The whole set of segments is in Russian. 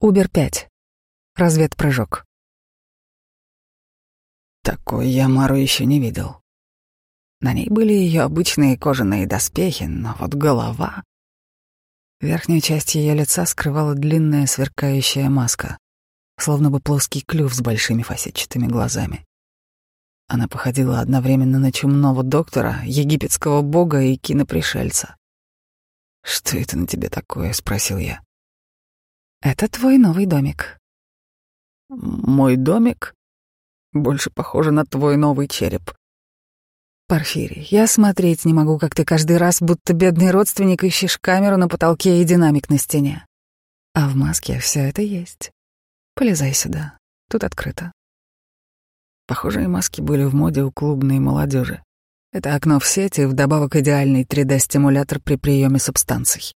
Убер 5. Разведпрыжок. Такой я Мару еще не видел. На ней были ее обычные кожаные доспехи, но вот голова... Верхнюю часть ее лица скрывала длинная сверкающая маска, словно бы плоский клюв с большими фасетчатыми глазами. Она походила одновременно на чумного доктора, египетского бога и кинопришельца. «Что это на тебе такое?» — спросил я. Это твой новый домик. Мой домик? Больше похоже на твой новый череп. Порфирий, я смотреть не могу, как ты каждый раз, будто бедный родственник, ищешь камеру на потолке и динамик на стене. А в маске все это есть. Полезай сюда. Тут открыто. Похожие маски были в моде у клубной молодежи. Это окно в сети, вдобавок идеальный 3D-стимулятор при приеме субстанций.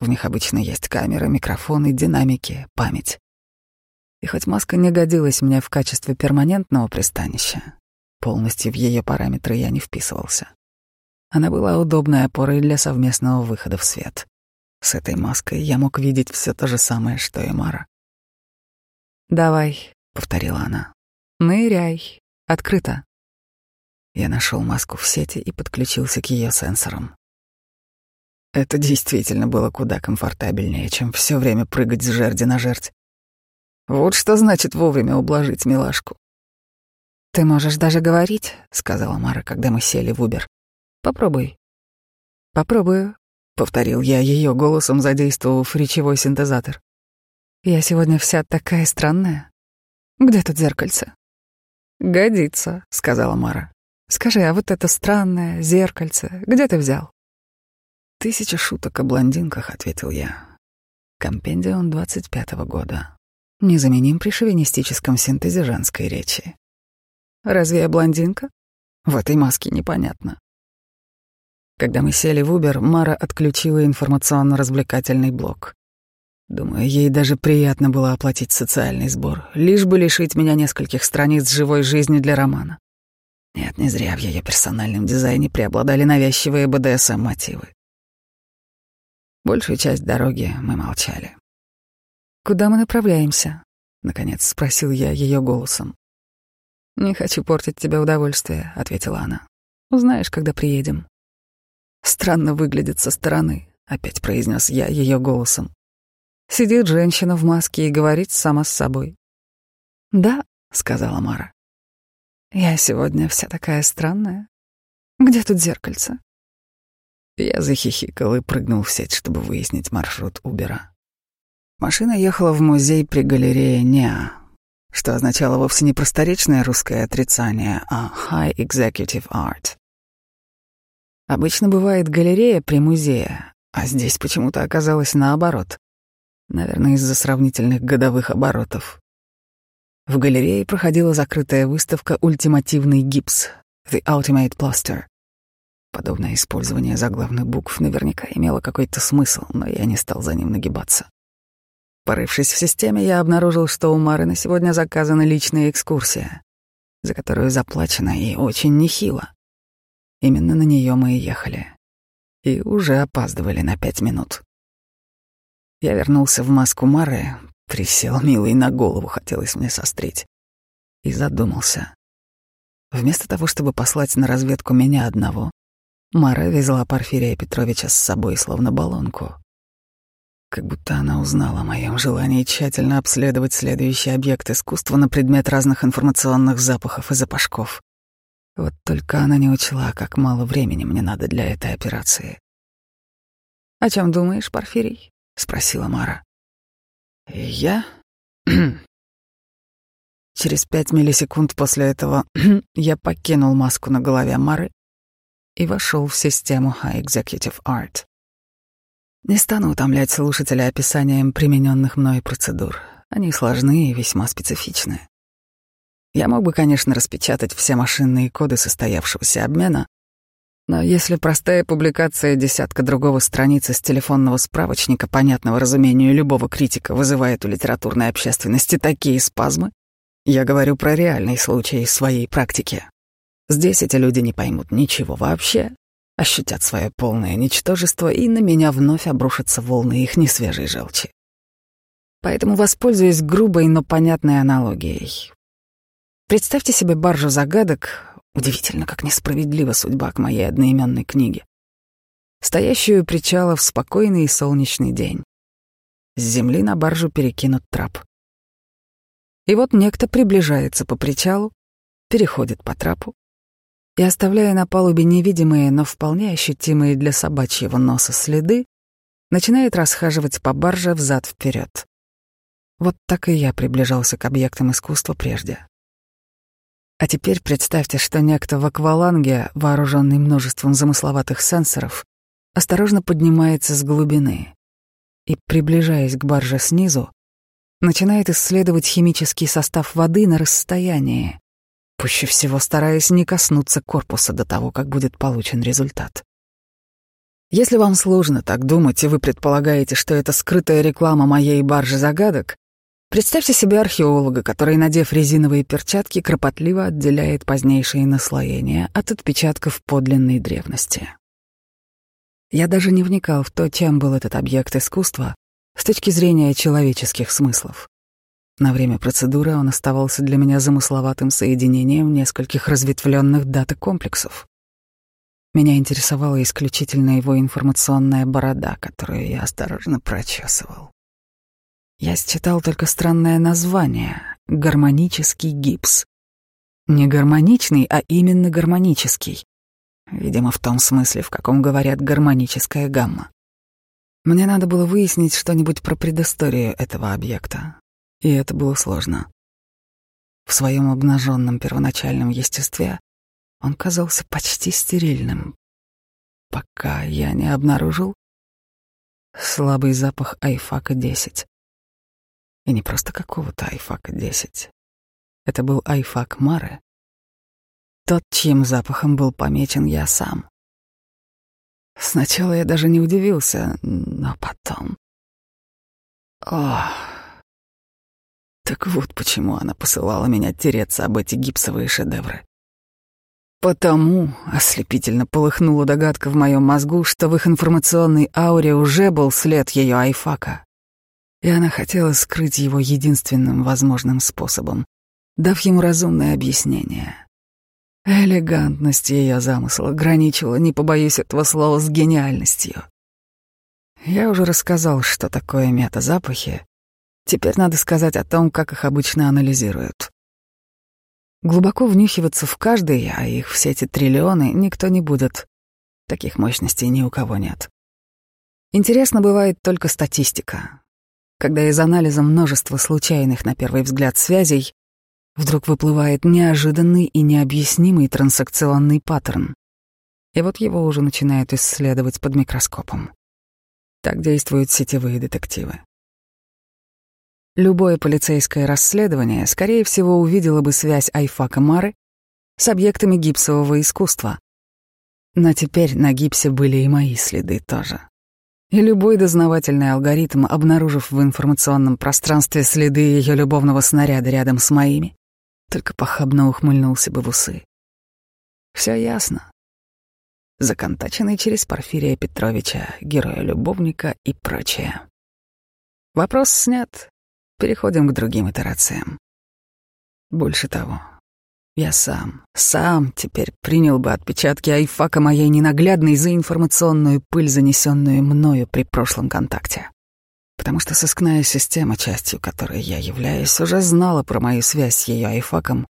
В них обычно есть камера, микрофоны, динамики, память. И хоть маска не годилась мне в качестве перманентного пристанища, полностью в ее параметры я не вписывался. Она была удобной опорой для совместного выхода в свет. С этой маской я мог видеть все то же самое, что и Мара. «Давай», — повторила она. «Ныряй. Открыто». Я нашел маску в сети и подключился к ее сенсорам. Это действительно было куда комфортабельнее, чем все время прыгать с жерди на жердь. Вот что значит вовремя ублажить милашку. «Ты можешь даже говорить», — сказала Мара, когда мы сели в Убер. «Попробуй». «Попробую», — повторил я ее голосом, задействовав речевой синтезатор. «Я сегодня вся такая странная. Где тут зеркальце?» «Годится», — сказала Мара. «Скажи, а вот это странное зеркальце, где ты взял?» «Тысяча шуток о блондинках», — ответил я. Двадцать пятого года. Незаменим при шовинистическом синтезе женской речи. Разве я блондинка? В этой маске непонятно. Когда мы сели в Uber, Мара отключила информационно-развлекательный блок. Думаю, ей даже приятно было оплатить социальный сбор, лишь бы лишить меня нескольких страниц живой жизни для романа. Нет, не зря в ее персональном дизайне преобладали навязчивые БДСМ-мотивы. Большую часть дороги мы молчали. «Куда мы направляемся?» — наконец спросил я ее голосом. «Не хочу портить тебе удовольствие», — ответила она. «Узнаешь, когда приедем». «Странно выглядит со стороны», — опять произнес я ее голосом. Сидит женщина в маске и говорит сама с собой. «Да», — сказала Мара. «Я сегодня вся такая странная. Где тут зеркальце?» Я захихикал и прыгнул в сеть, чтобы выяснить маршрут Убера. Машина ехала в музей при галерее Неа, что означало вовсе не просторечное русское отрицание, а High Executive Art. Обычно бывает галерея при музее, а здесь почему-то оказалось наоборот. Наверное, из-за сравнительных годовых оборотов. В галерее проходила закрытая выставка «Ультимативный гипс» — The Ultimate Plaster. Подобное использование заглавных букв наверняка имело какой-то смысл, но я не стал за ним нагибаться. Порывшись в системе, я обнаружил, что у Мары на сегодня заказана личная экскурсия, за которую заплачено и очень нехило. Именно на нее мы и ехали. И уже опаздывали на пять минут. Я вернулся в маску Мары, присел милый на голову, хотелось мне сострить, и задумался. Вместо того, чтобы послать на разведку меня одного, Мара везла Порфирия Петровича с собой, словно баллонку. Как будто она узнала о моем желании тщательно обследовать следующий объект искусства на предмет разных информационных запахов и запашков. Вот только она не учла, как мало времени мне надо для этой операции. «О чем думаешь, Порфирий?» — спросила Мара. «Я?» Через пять миллисекунд после этого я покинул маску на голове Мары и вошел в систему High Executive Art. Не стану утомлять слушателя описанием примененных мной процедур. Они сложны и весьма специфичны. Я мог бы, конечно, распечатать все машинные коды состоявшегося обмена, но если простая публикация десятка другого страницы с телефонного справочника, понятного разумению любого критика, вызывает у литературной общественности такие спазмы, я говорю про реальный случай из своей практики. Здесь эти люди не поймут ничего вообще, ощутят свое полное ничтожество, и на меня вновь обрушатся волны их несвежей желчи. Поэтому воспользуюсь грубой, но понятной аналогией. Представьте себе баржу загадок, удивительно, как несправедлива судьба к моей одноименной книге, стоящую причала в спокойный и солнечный день. С земли на баржу перекинут трап. И вот некто приближается по причалу, переходит по трапу и, оставляя на палубе невидимые, но вполне ощутимые для собачьего носа следы, начинает расхаживать по барже взад вперед. Вот так и я приближался к объектам искусства прежде. А теперь представьте, что некто в акваланге, вооруженный множеством замысловатых сенсоров, осторожно поднимается с глубины и, приближаясь к барже снизу, начинает исследовать химический состав воды на расстоянии, пуще всего стараясь не коснуться корпуса до того, как будет получен результат. Если вам сложно так думать, и вы предполагаете, что это скрытая реклама моей баржи загадок, представьте себе археолога, который, надев резиновые перчатки, кропотливо отделяет позднейшие наслоения от отпечатков подлинной древности. Я даже не вникал в то, чем был этот объект искусства с точки зрения человеческих смыслов. На время процедуры он оставался для меня замысловатым соединением нескольких разветвленных дата-комплексов. Меня интересовала исключительно его информационная борода, которую я осторожно прочесывал. Я считал только странное название — гармонический гипс. Не гармоничный, а именно гармонический. Видимо, в том смысле, в каком говорят гармоническая гамма. Мне надо было выяснить что-нибудь про предысторию этого объекта, и это было сложно. В своем обнаженном первоначальном естестве он казался почти стерильным, пока я не обнаружил слабый запах Айфака-10. И не просто какого-то Айфака-10. Это был Айфак Мары, тот, чьим запахом был помечен я сам. Сначала я даже не удивился, но потом... Ох... Так вот почему она посылала меня тереться об эти гипсовые шедевры. Потому ослепительно полыхнула догадка в моем мозгу, что в их информационной ауре уже был след ее айфака. И она хотела скрыть его единственным возможным способом, дав ему разумное объяснение. Элегантность ее замысла граничила, не побоюсь этого слова, с гениальностью. Я уже рассказал, что такое метазапахи. Теперь надо сказать о том, как их обычно анализируют. Глубоко внюхиваться в каждый, а их все эти триллионы, никто не будет. Таких мощностей ни у кого нет. Интересно бывает только статистика. Когда из анализа множества случайных, на первый взгляд, связей вдруг выплывает неожиданный и необъяснимый трансакционный паттерн. И вот его уже начинают исследовать под микроскопом. Так действуют сетевые детективы. Любое полицейское расследование, скорее всего, увидело бы связь Айфака Мары с объектами гипсового искусства. Но теперь на гипсе были и мои следы тоже. И любой дознавательный алгоритм, обнаружив в информационном пространстве следы ее любовного снаряда рядом с моими, только похабно ухмыльнулся бы в усы. Все ясно. Законтаченный через Порфирия Петровича, героя-любовника и прочее. Вопрос снят. Переходим к другим итерациям. Больше того, я сам, сам теперь принял бы отпечатки айфака моей ненаглядной за информационную пыль, занесенную мною при прошлом контакте. Потому что сыскная система, частью которой я являюсь, уже знала про мою связь с ее айфаком,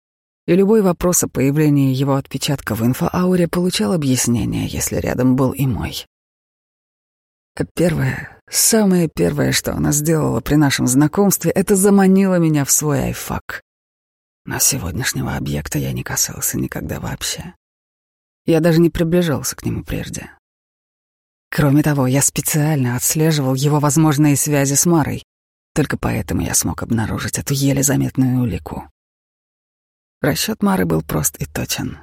и любой вопрос о появлении его отпечатка в инфоауре получал объяснение, если рядом был и мой. Первое, Самое первое, что она сделала при нашем знакомстве, это заманила меня в свой айфак. Но сегодняшнего объекта я не касался никогда вообще. Я даже не приближался к нему прежде. Кроме того, я специально отслеживал его возможные связи с Марой. Только поэтому я смог обнаружить эту еле заметную улику. Расчет Мары был прост и точен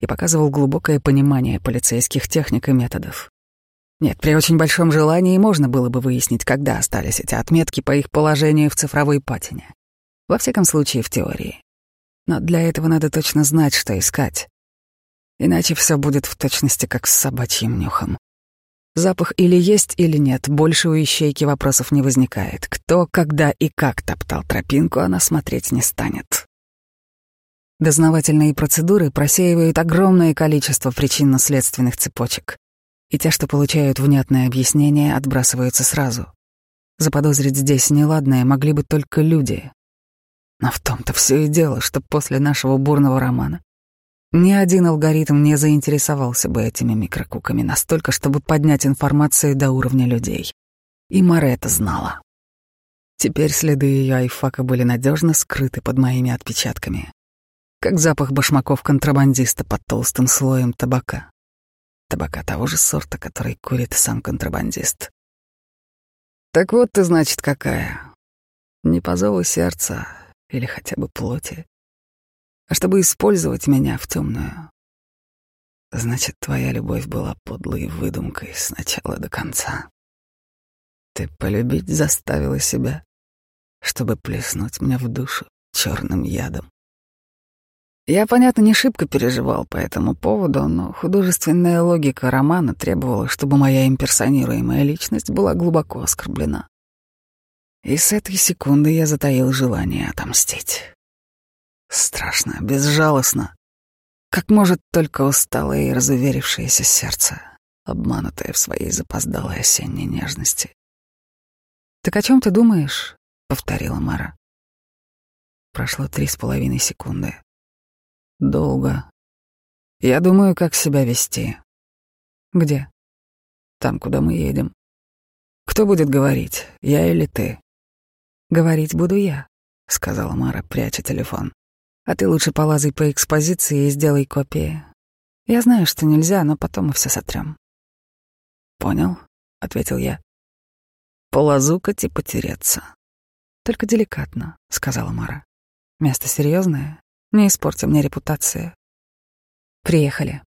и показывал глубокое понимание полицейских техник и методов. Нет, при очень большом желании можно было бы выяснить, когда остались эти отметки по их положению в цифровой патине. Во всяком случае, в теории. Но для этого надо точно знать, что искать. Иначе все будет в точности как с собачьим нюхом. Запах или есть, или нет, больше у ищейки вопросов не возникает. Кто, когда и как топтал тропинку, она смотреть не станет. Дознавательные процедуры просеивают огромное количество причинно-следственных цепочек, и те, что получают внятное объяснение, отбрасываются сразу. Заподозрить здесь неладное могли бы только люди. Но в том-то все и дело, что после нашего бурного романа ни один алгоритм не заинтересовался бы этими микрокуками настолько, чтобы поднять информацию до уровня людей. И Маре это знала. Теперь следы ее айфака были надежно скрыты под моими отпечатками, как запах башмаков контрабандиста под толстым слоем табака. Табака того же сорта, который курит сам контрабандист. Так вот ты, значит, какая. Не по зову сердца или хотя бы плоти, а чтобы использовать меня в темную. Значит, твоя любовь была подлой выдумкой с начала до конца. Ты полюбить заставила себя, чтобы плеснуть мне в душу черным ядом. Я, понятно, не шибко переживал по этому поводу, но художественная логика романа требовала, чтобы моя имперсонируемая личность была глубоко оскорблена. И с этой секунды я затаил желание отомстить. Страшно, безжалостно, как может только усталое и разуверившееся сердце, обманутое в своей запоздалой осенней нежности. «Так о чем ты думаешь?» — повторила Мара. Прошло три с половиной секунды. Долго. Я думаю, как себя вести. Где? Там, куда мы едем. Кто будет говорить, я или ты? Говорить буду я, сказала Мара, пряча телефон. А ты лучше полазай по экспозиции и сделай копии. Я знаю, что нельзя, но потом мы все сотрем. Понял, ответил я. Полазукать и потереться. Только деликатно, сказала Мара. Место серьезное, не испорти мне репутацию. Приехали.